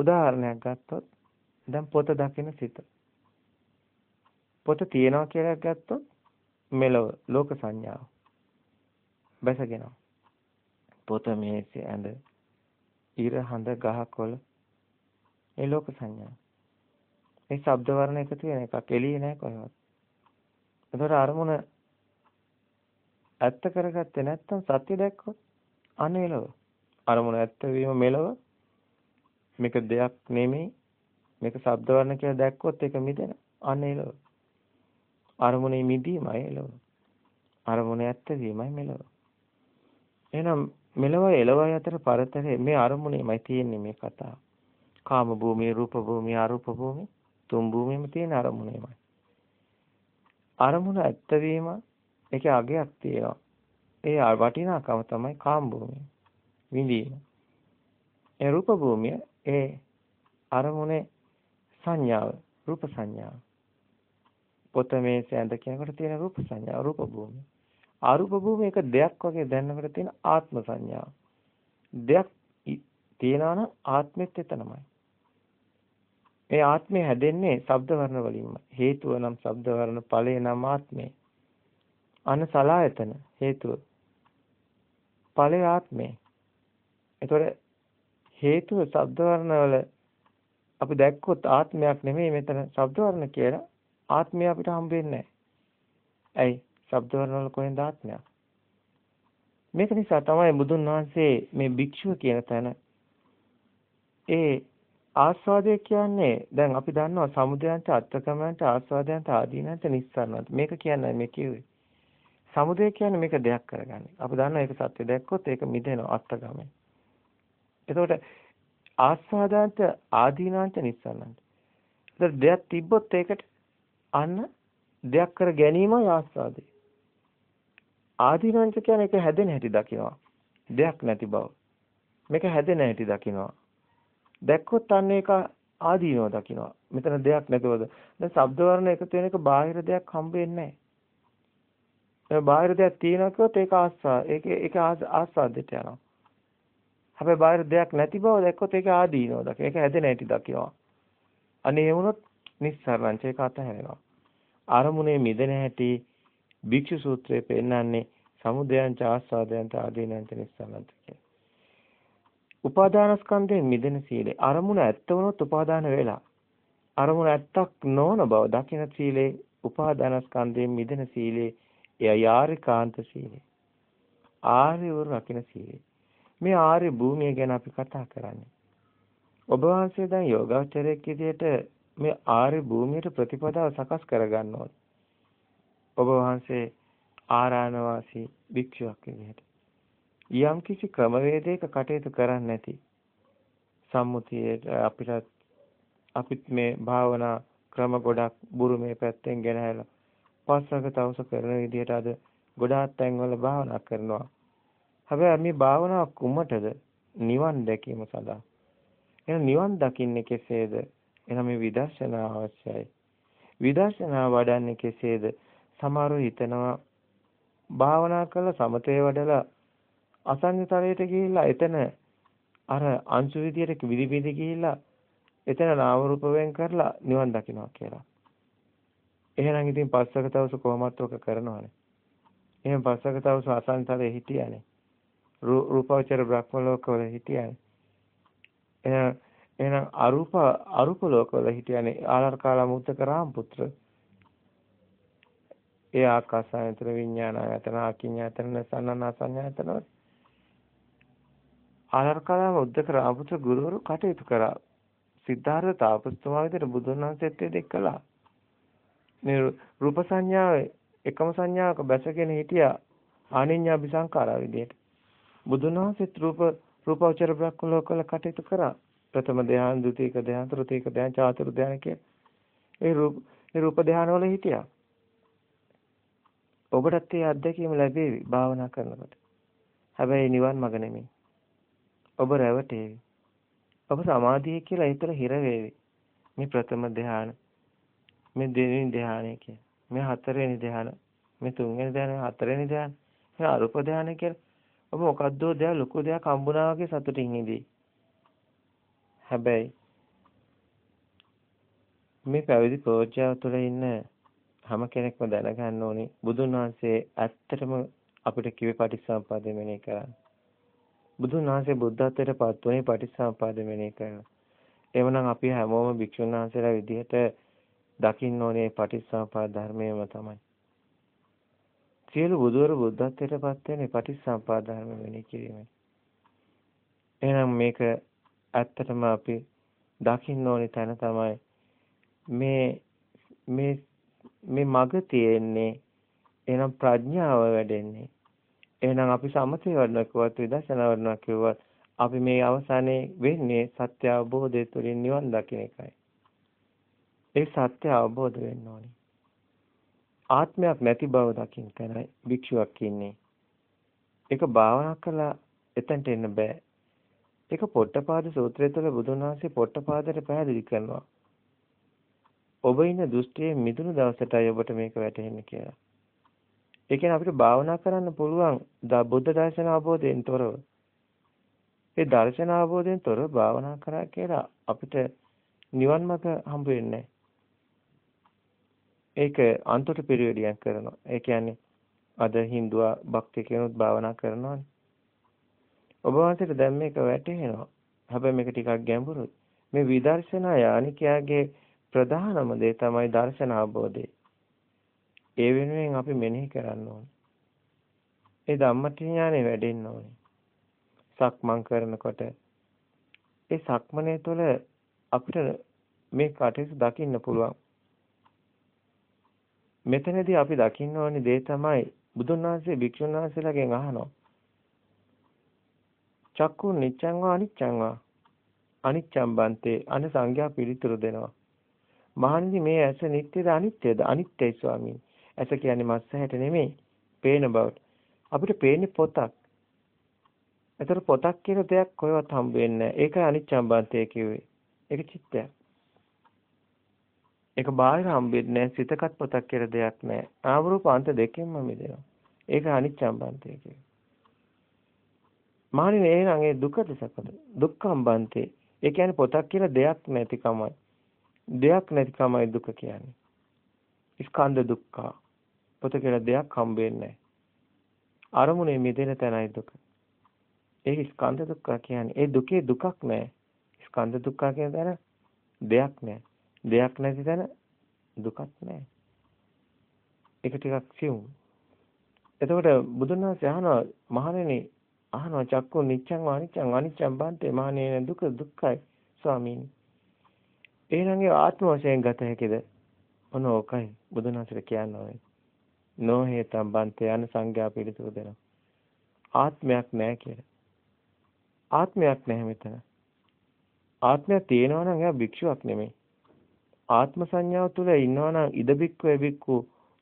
උදාහරණයක් ගත්තොත් දැන් පොත දකින සිත. පොත තියනවා කියලා ගත්තොත් මෙලව ලෝක සංඥාව. බැසගෙනවා. පොත මේසේ ඇඳ ඉර හඳ ගහ කොළ ඒ ලෝක සංඥා. ඒ ශබ්ද වර්ණ එකතු වෙන එකක් එළියේ නැහැ කොහෙවත්. ඒතර අරමුණ ඇත්ත කරගත්තේ නැත්නම් සත්‍ය දැක්කොත් අනෙලව. අරමුණ ඇත්ත වීම මෙලව මේක දෙයක් නෙමෙයි මේක ශබ්ද වර්ණ කියලා දැක්කොත් ඒක මිදෙන අනෙලව. අරමුණේ මිදීමයි එලව. අරමුණ ඇත්ත වීමයි මෙලව. එහෙනම් මෙලව එලවයි අතර පරතරේ මේ අරමුණේමයි තියෙන්නේ මේ කතාව. කාම භූමිය, රූප භූමිය, අරූප භූමිය තුන් භූමියම තියෙන අරමුණේමයි. අරමුණ ඇත්ත වීම ඒකේ අගයක් තියෙනවා. ඒ වටිනාකම තමයි කාම භූමිය. විඳීම. ඒ රූප භූමිය ඒ අරමුණේ සංඥාව, රූප සංඥාව. පොත මේ සැඳ කියනකොට තියෙන රූප සංඥාව, රූප භූමිය. අරූප භූමිය එක දෙයක් වගේ දැනනකොට තියෙන ආත්ම සංඥාව. දෙයක් තියනවා නම් ආත්මෙත් එතනමයි. මේ ආත්මය හැදෙන්නේ ශබ්ද වර්ණ වලින්ම. හේතුව නම් ශබ්ද වර්ණ ඵලය නම් ආත්මය. අන සලායතන හේතුව. ඵලය ආත්මය. ඒතොර හේතුව ශබ්ද වර්ණ වල අපි දැක්කොත් ආත්මයක් නෙමෙයි මෙතන ශබ්ද වර්ණ කියලා ආත්මය අපිට හම්බ වෙන්නේ නැහැ. ඇයි? ශබ්ද වර්ණ වල කොහෙන්ද ආත්මයක්? මේක නිසා තමයි බුදුන් වහන්සේ මේ භික්ෂුව කියන තැන ඒ ආස්වාදය කියන්නේ දැන් අපි දන්නවා සමුදයන්ට අත්කමන්ට ආස්වාදයන්ට ආදීනන්ට නිස්සාරණත් මේක කියන්නේ මේ කිව්වේ සමුදය කියන්නේ මේක දෙයක් කරගන්නේ අපි දන්නවා ඒක සත්‍ය දැක්කොත් ඒක මිදෙනවා අත්කමෙන් එතකොට ආස්වාදයන්ට ආදීනන්ට නිස්සාරණත් ඒතර දෙයක් තිබ්බොත් ඒකට අන්න දෙයක් කර ගැනීමයි ආස්වාදේ ආදීනංච කියන්නේ ඒක හැදෙන හැටි දකිනවා. දෙයක් නැති බව. මේක හැදෙන හැටි දකිනවා. දැක්කොත් අන්න ඒක ආදීනව දකිනවා. මෙතන දෙයක් නැතුවද. දැන් ශබ්ද වර්ණ එකතු වෙන එක බාහිර දෙයක් හම්බ වෙන්නේ නැහැ. බාහිර දෙයක් තියෙනවා කිව්වොත් ඒක ආස්සා ඒක ඒක ආස්වාදයට යනවා. හැබැයි බාහිර දෙයක් නැති බව දැක්කොත් ඒක ආදීනව දකින. ඒක හැදෙන හැටි දකිනවා. අනේ ඒ වුණොත් නිස්සාරණංච ඒක අතහැරෙනවා. අරමුණේ මිදෙන හැටි භික්ෂු සූත්‍රයේ පෙන්නන්නේ සමුදයං ආස්වාදයන්ට ආදීනංච නිස්සාරණංච කියන. උපාදානස්කන්ධයෙන් මිදෙන සීලය අරමුණ ඇත්ත වුණොත් උපාදාන වෙලා අරමුණ ඇත්තක් නොවන බව දකින සීලේ උපාදානස්කන්ධයෙන් මිදෙන සීලේ එය යාරිකාන්ත සීලය ආර්යවරු රකින්න සීලය මේ ආර්ය භූමිය ගැන අපි කතා කරන්නේ ඔබ වහන්සේ දැන් යෝගාචරයක් විදියට මේ ආර්ය භූමියට ප්‍රතිපදාව සකස් කරගන්න ඕනේ ඔබ වහන්සේ ආරාණවාසී භික්ෂුවක් විදිහට යම් කිසි ක්‍රමවේදයක කටයුතු කරන්නේ නැති සම්මුතියට අපිට අපිත් මේ භාවනා ක්‍රම ගොඩක් බුරුමේ පැත්තෙන් ගෙනහැලා පස්සක තවස කරන විදිහට අද ගොඩාක් තැන්වල භාවනා කරනවා. හැබැයි මේ භාවනාව කුමටද? නිවන් දැකීම සඳහා. එහෙනම් නිවන් දකින්නේ කෙසේද? එහෙනම් මේ විදර්ශනා අවශ්‍යයි. විදර්ශනා වඩන්නේ කෙසේද? සමහරව හිතනවා භාවනා කළ සමතේ වඩලා අසංයතරයට ගිහිල්ලා එතන අර අංශු විදියට විදි විදි ගිහිල්ලා එතන නාම රූප වෙන් කරලා නිවන් දකින්නවා කියලා. එහෙනම් ඉතින් පස්සක තවස කොහොමත් ඔක කරනවනේ. එහෙනම් පස්සක තවස අසංයතරයේ හිටියානේ. රූපාවචර බ්‍රහ්ම ලෝකවල හිටියානේ. එහෙනම් එහෙනම් අරූප අරූප ලෝකවල හිටියානේ. ආලර්කාලා මුත්තක රාම පුත්‍ර. ඒ ආකාසායතන විඥානායතන අකිඤ්ඤායතන සන්නනාසඤ්ඤායතන ආරකලම උද්දක රාමපුත්‍ර ගුරුවරු කටයුතු කරා. සිද්ධාර්ථ තාපස්තුමා විදිහට බුදුන් වහන්සේත් ඒ දෙක කළා. මේ රූප සංඥාවේ එකම සංඥාවක බැසගෙන හිටියා. ආනිඤ්ඤා විසංකාරා විදිහට. බුදුන් වහන්සේත් රූප රූපවචර බ්‍රහ්ම ලෝකවල කටයුතු කරා ප්‍රථම ධ්‍යාන, ဒုတိ ක ධ්‍යාන, තෘතීක ධ්‍යාන, චාතුරු ධ්‍යාන කිය. ඒ රූප ඒ රූප ධ්‍යාන වල හිටියා. ඔබටත් ඒ අත්දැකීම ලැබේවි භාවනා කරනකොට. හැබැයි නිවන් මඟ නෙමෙයි. ඔබ රැවටේවි. ඔබ සමාධිය කියලා හිතලා හිර වේවි. මේ ප්‍රථම ධ්‍යාන, මේ දෙවෙනි ධ්‍යානය කිය. මේ හතරවෙනි ධ්‍යාන, මේ තුන්වෙනි ධ්‍යාන, හතරවෙනි ධ්‍යාන, මේ අරුප ධ්‍යාන කියලා ඔබ මොකද්දෝ දෙයක් ලොකු දෙයක් හම්බුනා වගේ සතුටින් ඉඳී. හැබැයි මේ පැවිදි ප්‍රෝජ්‍යාව තුළ ඉන්න හැම කෙනෙක්ම දැනගන්න ඕනි බුදුන් වහන්සේ ඇත්තටම අපිට කිව්වේ පටිච්චසමුප්පාදය මෙනෙහි කරන්න. බුදුන් වහන්සේ බුද්ධත්වයට පත් වුණේ පටිච්චසමුප්පාදය මෙනෙහි කරලා. එවනම් අපි හැමෝම භික්ෂුන් වහන්සේලා විදිහට දකින්න ඕනේ පටිච්චසමුප්පාද ධර්මයම තමයි. සියලු බුදුවරු බුද්ධත්වයට පත් වෙන්නේ පටිච්චසමුප්පාද ධර්ම මෙනෙහි කිරීමෙන්. එහෙනම් මේක ඇත්තටම අපි දකින්න ඕනේ තැන තමයි මේ මේ මේ මග තියෙන්නේ එහෙනම් ප්‍රඥාව වැඩෙන්නේ එහෙනම් අපි සමතේ වඩනවා කිව්වත් විදර්ශනා වඩනවා කිව්වත් අපි මේ අවසානයේ වෙන්නේ සත්‍ය අවබෝධය තුළින් නිවන් දකින එකයි. ඒ සත්‍ය අවබෝධ වෙන්න ඕනේ. ආත්මයක් නැති බව දකින්න තැනයි භික්ෂුවක් ඉන්නේ. ඒක භාවනා කළා එතනට එන්න බෑ. ඒක පොට්ටපාද සූත්‍රය තුළ බුදුන් වහන්සේ පොට්ටපාදට පැහැදිලි කරනවා. ඔබ ඉන්න දෘෂ්ටියේ මිදුණු දවසටයි ඔබට මේක වැටහෙන්නේ කියලා. ඒ කියන්නේ අපිට භාවනා කරන්න පුළුවන් බුද්ධ දර්ශන අවබෝධයෙන් තොරව. ඒ දර්ශන අවබෝධයෙන් තොරව භාවනා කරා කියලා අපිට නිවන් මඟ හම්බ වෙන්නේ ඒක අන්තොට පිරිවැඩියක් කරනවා. ඒ කියන්නේ අද හින්දුවා භක්ති කෙනුත් භාවනා කරනවානේ. ඔබ වහන්සේට දැන් මේක වැටහෙනවා. හැබැයි මේක ටිකක් ගැඹුරුයි. මේ විදර්ශනා යානිකයාගේ ප්‍රධානම දේ තමයි දර්ශන අවබෝධය. ඒ වෙනුවෙන් අපි මෙනෙහි කරන්න ඕනේ. ඒ ධම්මටි ඥානෙ වැඩෙන්න ඕනේ. සක්මන් කරනකොට ඒ සක්මනේ තුළ අපිට මේ කටයුතු දකින්න පුළුවන්. මෙතනදී අපි දකින්න ඕනේ දේ තමයි බුදුන් වහන්සේ භික්ෂුන් වහන්සේලාගෙන් අහනවා. චක්කු නිච්ඡං වා අනිච්ඡං වා අනිච්ඡං බන්තේ අන සංඥා පිළිතුරු දෙනවා. මහණනි මේ ඇස නිට්ටයද අනිත්‍යද අනිත්‍යයි ස්වාමීනි. ඇස කියන්නේ මස් ඇහැට නෙමෙයි. පේන බවට. අපිට පේන්නේ පොතක්. ඒතර පොතක් කියන දෙයක් කොහෙවත් හම්බ වෙන්නේ නැහැ. ඒකයි අනිච්චම්බන්තය කිව්වේ. ඒක චිත්තයක්. ඒක බාහිර හම්බෙන්නේ නැහැ. සිතකත් පොතක් කියලා දෙයක් නැහැ. ආවරූපාන්ත දෙකෙන්ම මිදෙනවා. ඒක අනිච්චම්බන්තය කිව්වේ. මානිනේ එහෙනම් ඒ දුකද සැපද? දුක්ඛම්බන්තේ. ඒ කියන්නේ පොතක් කියලා දෙයක් නැතිකමයි. දෙයක් නැතිකමයි දුක කියන්නේ. ස්කන්ධ දුක්ඛ. පොත කියලා දෙයක් හම්බ වෙන්නේ අරමුණේ මිදෙන තැනයි දුක. ඒක ස්කන්ධ දුක්ඛ කියන්නේ. ඒ දුකේ දුකක් නැහැ. ස්කන්ධ දුක්ඛ කියන තැන දෙයක් නැහැ. දෙයක් නැති තැන දුකක් නැහැ. ඒක ටිකක් සියුම්. එතකොට බුදුන් වහන්සේ අහනවා මහණෙනි අහනවා චක්කු නිච්ඡං අනිච්ඡං අනිච්ඡං බන්තේ මහණෙනි දුක දුක්ඛයි ස්වාමීනි. එහෙනම් ඒ ආත්ම වශයෙන් ගත හැකිද? ඔන්න ඕකයි බුදුන් වහන්සේ කියන්නේ. නොහේතම් බන්තේ යන සංඥා පිළිතුරු දෙනවා. ආත්මයක් නැහැ කියලා. ආත්මයක් නැහැ මෙතන. ආත්මයක් තියෙනවා නම් එයා භික්ෂුවක් නෙමෙයි. ආත්ම සංඥාව තුළ ඉන්නවා නම් ඉද බික්කු එබික්කු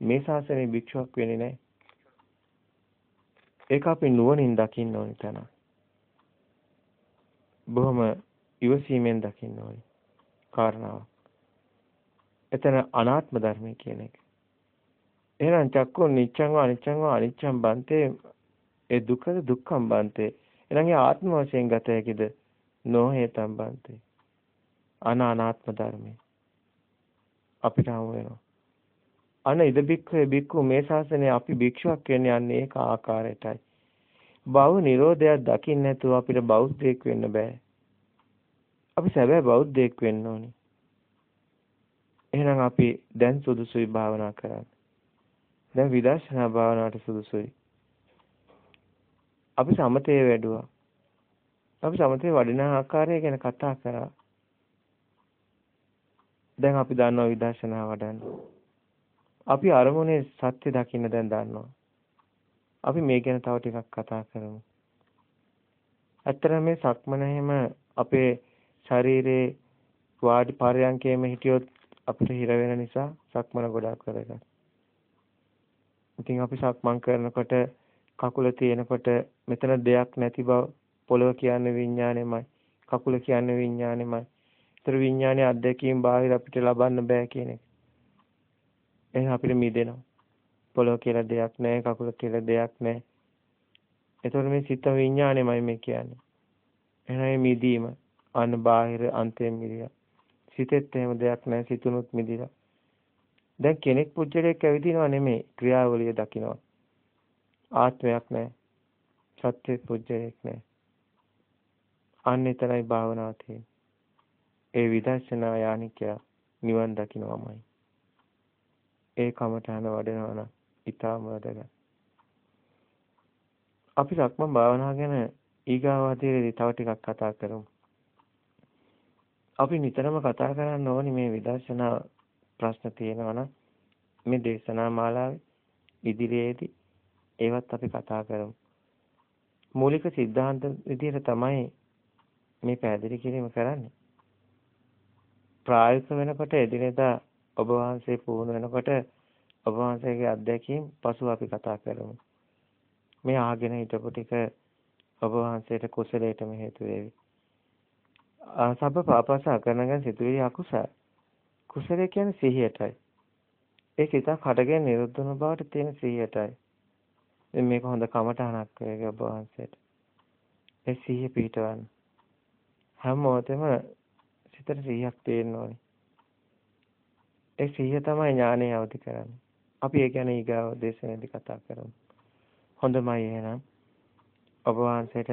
මේ ශාසනයේ භික්ෂුවක් වෙන්නේ නැහැ. ඒක අපි නුවණින් දකින්න ඕනි තැන. බොහොම ඉවසීමෙන් දකින්න ඕනි කාරණාව. එතන අනාත්ම ධර්මය කියන එක. එහෙනම් චක්කෝ නිච්ඡං වා අනිච්ඡං වා අනිච්ඡං බන්තේ ඒ දුකද දුක්ඛම් බන්තේ එහෙනම් ඒ ආත්ම වශයෙන් ගත හැකිද නොහේතම් බන්තේ අනානාත්ම ධර්මේ අපිට හමු වෙනවා අන ඉද බික්ඛවේ බික්ඛු මේ ශාසනය අපි භික්ෂුවක් වෙන්නේ යන්නේ ඒක ආකාරයටයි බව නිරෝධයක් දකින්න නැතුව අපිට බෞද්ධයෙක් වෙන්න බෑ අපි සැබෑ බෞද්ධයෙක් වෙන්න ඕනේ එහෙනම් අපි දැන් සුදුසුයි භාවනා කරන්න දැන් විදර්ශනා භාවනාවට සුදුසුයි. අපි සමතේ වැඩුවා. අපි සමතේ වඩින ආකාරය ගැන කතා කරා. දැන් අපි දන්නවා විදර්ශනා වඩන්න. අපි අරමුණේ සත්‍ය දකින්න දැන් දන්නවා. අපි මේ ගැන තව ටිකක් කතා කරමු. ඇත්තටම මේ සක්මන එහෙම අපේ ශරීරේ වාඩි පරයන්කේම හිටියොත් අපිට හිර වෙන නිසා සක්මන ගොඩාක් කරගන්න. ඉතින් අපි සක්මන් කරනකොට කකුල තියෙනකොට මෙතන දෙයක් නැති බව පොළව කියන්නේ විඥානෙමයි. කකුල කියන්නේ විඥානෙමයි. ඒතර විඥානයේ අත්දැකීම් බාහිර අපිට ලබන්න බෑ කියන එක. එහෙනම් අපිට මිදෙනවා. පොළව කියලා දෙයක් නැහැ, කකුල කියලා දෙයක් නැහැ. ඒතර මේ සිත විඥානෙමයි මේ කියන්නේ. එහෙනම් මේ මිදීම අන්න බාහිර අන්තයෙන් මිදියා. සිතෙත් එහෙම දෙයක් නැහැ සිතුනුත් මිදිලා. දැන් කෙනෙක් පුජ්‍යලයක් ඇවිදිනව නෙමෙයි ක්‍රියාවලිය දකින්නවා. ආත්මයක් නැහැ. සත්‍ය පුජ්‍යලයක් නැහැ. අන්න එතරයි භාවනාව තියෙන්නේ. ඒ විදර්ශනා යානිකයා නිවන් දකින්නමයි. ඒ කමඨාන වඩනවා නම් ඊටාම වැඩගත්. අපි සක්මන් භාවනාව ගැන ඊගාව අධීරේදී තව ටිකක් කතා කරමු. අපි නිතරම කතා කරන්න ඕනි මේ විදර්ශනා ප්‍රශ්න තියෙනවා නම් මේ දේශනා මාලාවේ ඉදිරියේදී ඒවත් අපි කතා කරමු. මූලික સિદ્ધාන්ත විදිහට තමයි මේ පැහැදිලි කිරීම කරන්නේ. ප්‍රායෝගික වෙනකොට එදිනෙදා ඔබ වහන්සේ පුහුණු වෙනකොට ඔබ වහන්සේගේ අත්දැකීම් පසු අපි කතා කරමු. මේ ආගෙන හිටපු ටික ඔබ වහන්සේට කුසලයටම හේතු වේවි. සබ්බ පාපස අකරණගෙන සිතුවේ අකුසල. කුසලය කියන්නේ සිහියටයි. ඒ සිතක් හටගෙන නිරුද්ධ වන බවට තියෙන සිහියටයි. ඉතින් මේක හොඳ කමටහනක් වේගේ ඔබ වහන්සේට. ඒ සිහිය පිටවන්න. හැම මොහොතෙම සිතට සිහියක් තියෙන්න ඕනේ. ඒ සිහිය තමයි ඥානය අවදි කරන්නේ. අපි ඒ ගැන ඊගාව දේශනාවේදී කතා කරමු. හොඳමයි එහෙනම් ඔබ වහන්සේට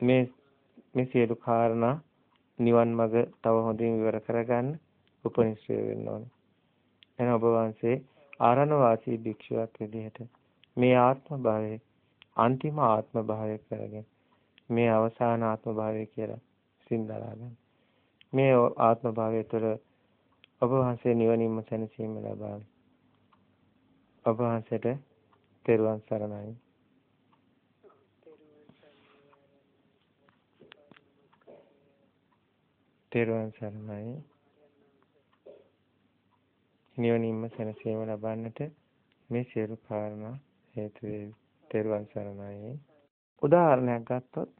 මේ මේ සියලු කාරණා නිවන් මඟ තව හොඳින් විවර කරගන්න උපනිශ්‍රය වෙන්න ඕනේ. එහෙනම් ඔබ වහන්සේ ආරණ වාසී භික්ෂුවක් විදිහට මේ ආත්ම භාවයේ අන්තිම ආත්ම භාවය කරගෙන මේ අවසාන ආත්ම භාවය කියලා සින්දලා ගන්න. මේ ආත්ම භාවය තුළ ඔබ වහන්සේ නිවනින්ම සැනසීම ලබා ඔබ වහන්සේට තෙරුවන් සරණයි. තෙරුවන් සරණයි. නිවනින්ම සැනසීම ලබන්නට මේ සියලු කාරණා හේතු වේ. තෙරුවන් සරණයි. උදාහරණයක් ගත්තොත්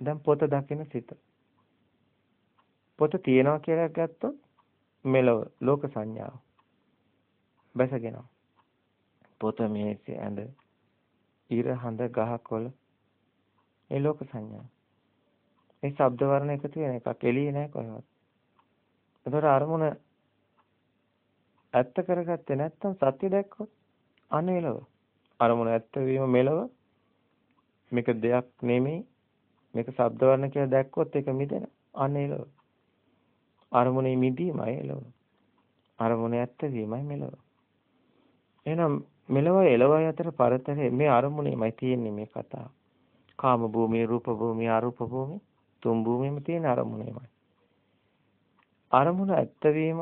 දැන් පොත දකින සිත. පොත තියනවා කියලා ගත්තොත් මෙලව ලෝක සංඥාව. බැසගෙනවා. පොත මේසෙ ඇඳ ඉර හඳ ගහ කොළ ඒ ලෝක සංඥා. ඒ ශබ්ද වර්ණ එකතු වෙන එකක් එළියේ නැහැ කොහෙවත්. ඒතර අරමුණ ඇත්ත කරගත්තේ නැත්නම් සත්‍ය දැක්කොත් අනෙලව. අරමුණ ඇත්ත වීම මෙලව මේක දෙයක් නෙමෙයි මේක ශබ්ද වර්ණ කියලා දැක්කොත් ඒක මිදෙන අනෙලව. අරමුණේ මිදීමයි එලව. අරමුණ ඇත්ත වීමයි මෙලව. එහෙනම් මෙලව එලවයි අතර පරතරේ මේ අරමුණේමයි තියෙන්නේ මේ කතාව. කාම භූමිය, රූප භූමිය, අරූප භූමිය තුන් භූමියම තියෙන අරමුණේමයි. අරමුණ ඇත්ත වීම